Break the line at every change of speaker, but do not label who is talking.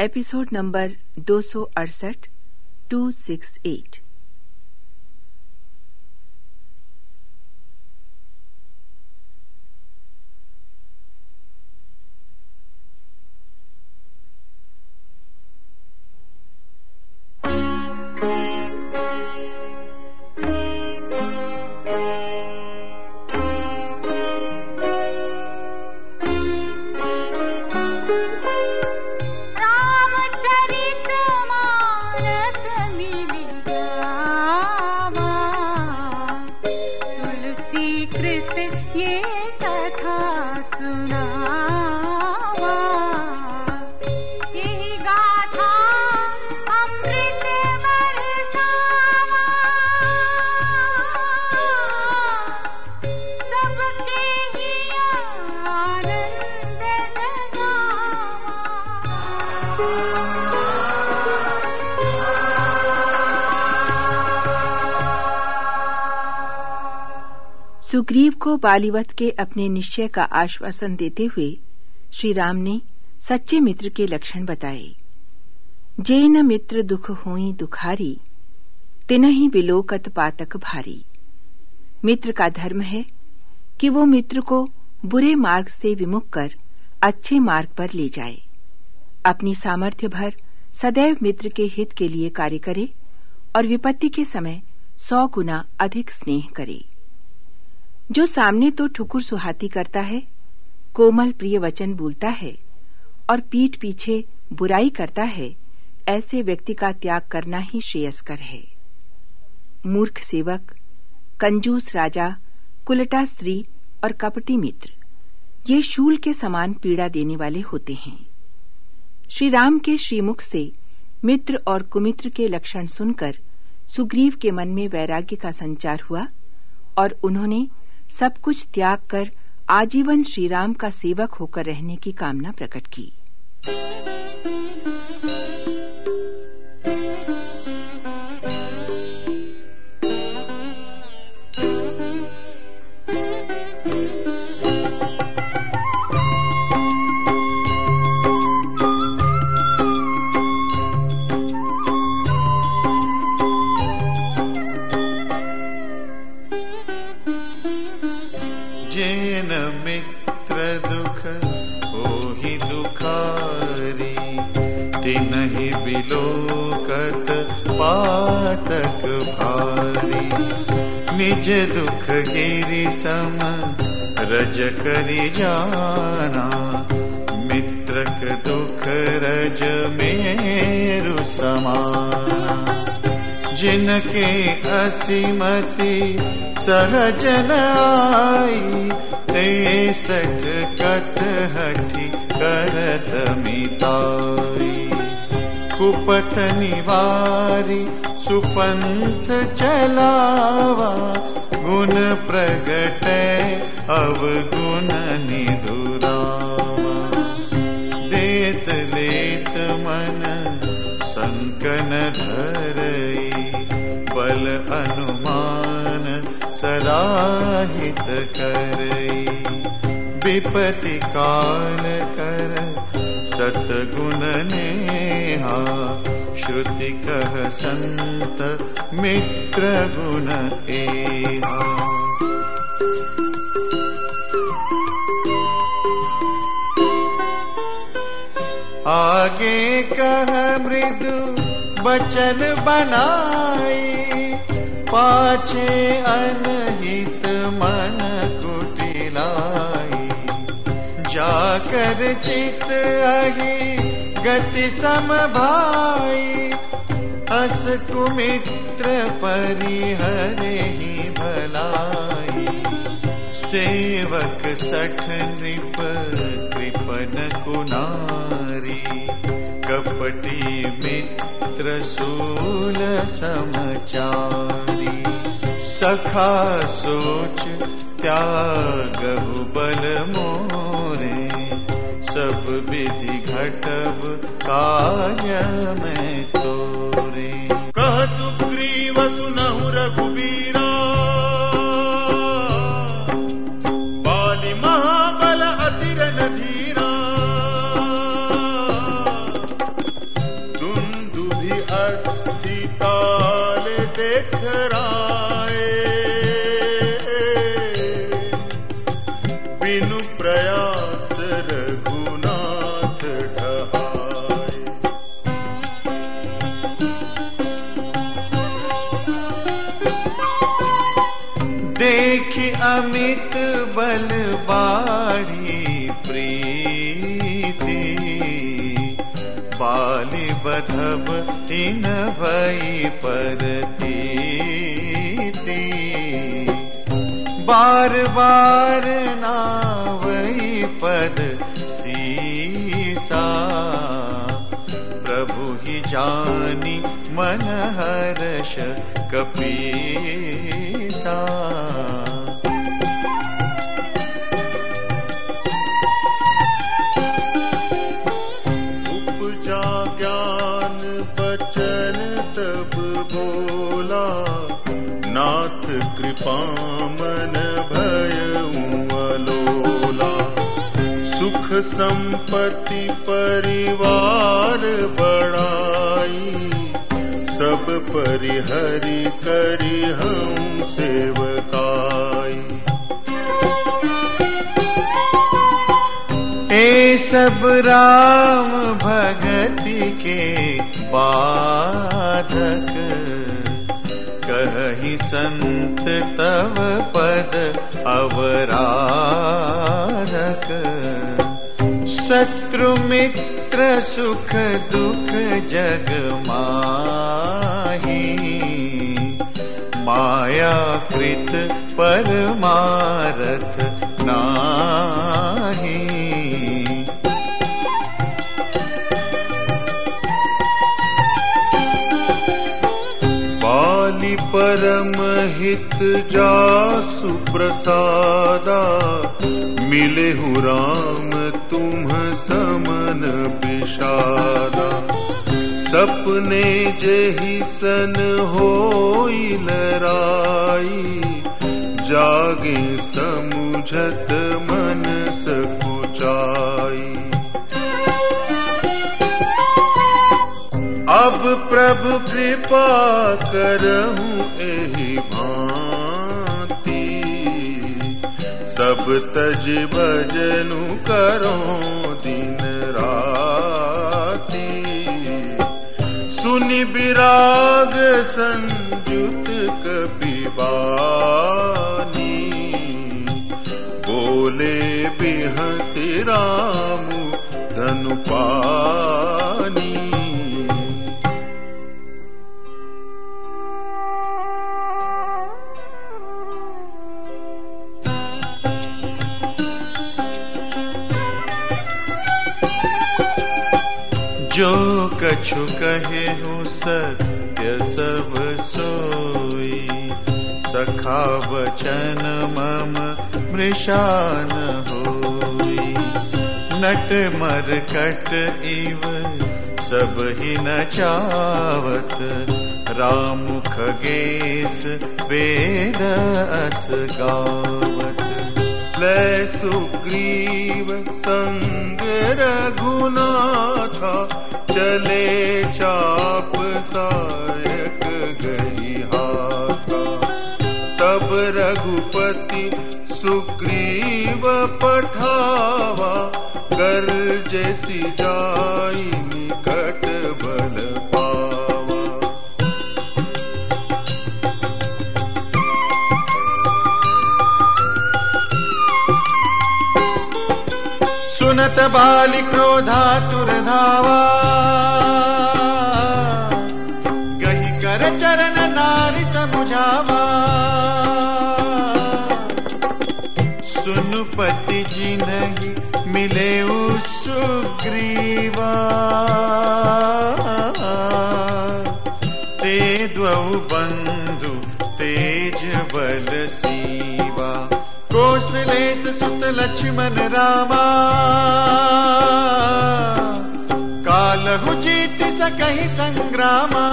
Episode number दो सौ अड़सठ टू सिक्स एट सीकृत ये कथा। सुग्रीव को बालीवत के अपने निश्चय का आश्वासन देते हुए श्री राम ने सच्चे मित्र के लक्षण बताए। जे न मित्र दुख होई दुखारी तिन ही बिलोकत पातक भारी। मित्र का धर्म है कि वो मित्र को बुरे मार्ग से विमुख कर अच्छे मार्ग पर ले जाए। अपनी सामर्थ्य भर सदैव मित्र के हित के लिए कार्य करे और विपत्ति के समय सौ गुना अधिक स्नेह करे। जो सामने तो ठुकुर सुहाती करता है, कोमल प्रिय वचन बोलता है, और पीठ पीछे बुराई करता है, ऐसे व्यक्ति का त्याग करना ही श्रेयस्कर है। मूर्ख सेवक, कंजूस राजा, कुलटा स्त्री और कपटी मित्र, ये शूल के समान पीड़ा देने वाले होते हैं। श्री राम के श्रीमुख से मित्र और कुमित्र के लक्षण सुनकर सुग्रीव के मन में वैराग्य का संचार हुआ, और उन्होंने सब कुछ त्याग कर आजीवन श्रीराम का सेवक होकर रहने की कामना प्रकट की।
निज दुख गिरि सम, रज करि जाना। मित्रक दुख रज मेरु समाना जिनके असीमति सहजन आई ते सठ कथ हठी करत मिताई। कुपथ निवारी सुपंथ चलावा गुण प्रगट अवगुण निधुरावा। देत लेत मन संकन धरई बल अनुमान सराहित करई। विपति काल कर सतगुण नेहा श्रुति कह संत मित्र गुण एहा। आगे कह मृदु बचन बनाए, पाछे अनहित मन कुटिलाई जाकर चित अही सम भाई अस कुमित्र परिहरे ही भलाई। सेवक सठ नृप कृपन कुनारी, कपटी मित्र सूल समचारी। सखा सोच त्यागहु बल मोरे सब विधि घटब काय में तोरे।
कह सुग्रीव सुनहु रघुबीरा बाली महाबल अतिर नधीरा दुम दुभि अर्थ धीरा
अमित बल बाढ़ी प्रीति, बाली बधब इन भई परती बार बार नावई पद सीसा, प्रभु ही जानी मन हर्ष कपीसा।
उपजा ज्ञान तब बोला, नाथ कृपा मन भय अलोला सुख संपत्ति परिवार बड़ाई सब परिहरि करी हम सेवकाई।
ए सब राम भगति के बाधक, कही संत तव पद अवराधक। शत्रु मित्र सुख दुख जग माही। माया कृत परमारथ नाही।
बाली परम हित जा प्रसादा मिले हु राम तुम समन विषादा सपने जेहि सन होई लराई। जागे समुझत मन सकुचाई अब प्रभु कृपा करहूँ एहि भांति तज भजनु करो दिन राति। सुनि विराग संयुत कपिबानी बोले बिहसी राम धनु
जो कछु कहे हो सत्य सब सोई। सखा वचन मम मृषान होई। नट मर कट इव सब ही न चावत। वेद अस गावत
लय सुग्रीव संग रघुनाथा चले चाप सायक गई हाथा तब रघुपति सुग्रीव पठावा
सुनत बाली क्रोधा तुरधावा। गही कर चरण नारी समुझावा। सुनुपति जी नहीं मिले उस सुग्रीवा। सुत लक्ष्मण रामा। कालहु जीत सकहि संग्रामा